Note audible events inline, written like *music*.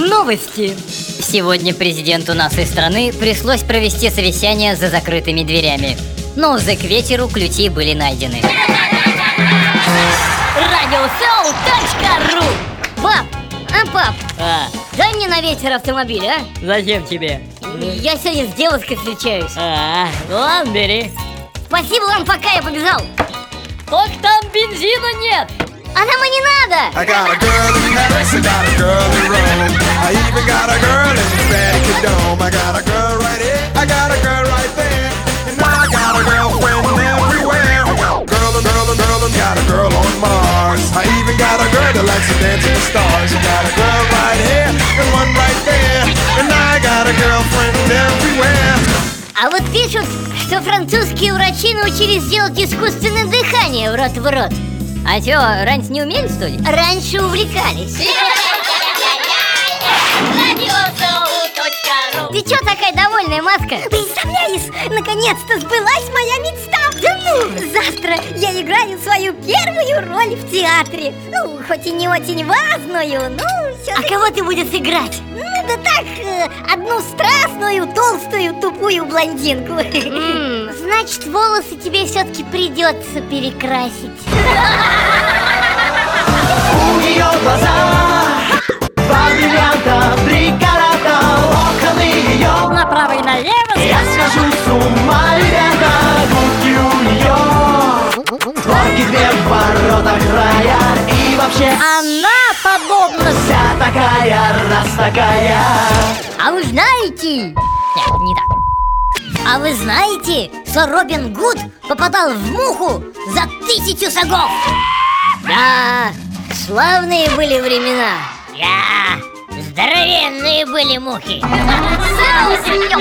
Новости. Сегодня президенту нашей страны пришлось провести совещание за закрытыми дверями. Но уже к вечеру ключи были найдены. Радиосоу.ру Пап, а пап, А, дай мне на вечер автомобиль, а? зачем тебе? Я сегодня с девушкой встречаюсь. А, ладно, бери. Спасибо вам, пока я побежал. Только там бензина нет. А нам и не надо. To dance with the stars. I got a girl right here and one right there. And I got a girlfriend everywhere. А вот пишут, что французские врачи научились делать искусственное дыхание в рот в рот. А чё, раньше не умели, что ли? Раньше увлекались. Ты чё такая довольная, Маска? Представляешь, наконец-то сбылась моя мечта! Да ну! Завтра я играю свою первую роль в театре. Ну, хоть и не очень важную, но все А кого ты будешь играть? Ну, да так, э, одну страстную, толстую, тупую блондинку. М, *laughs* значит, волосы тебе все-таки придется перекрасить. *laughs* У нее глаза такая, А вы знаете, Нет, не так. а вы знаете, что Робин Гуд попадал в муху за тысячу шагов? Да, славные были времена. Да, здоровенные были мухи. Ля-ля-ля,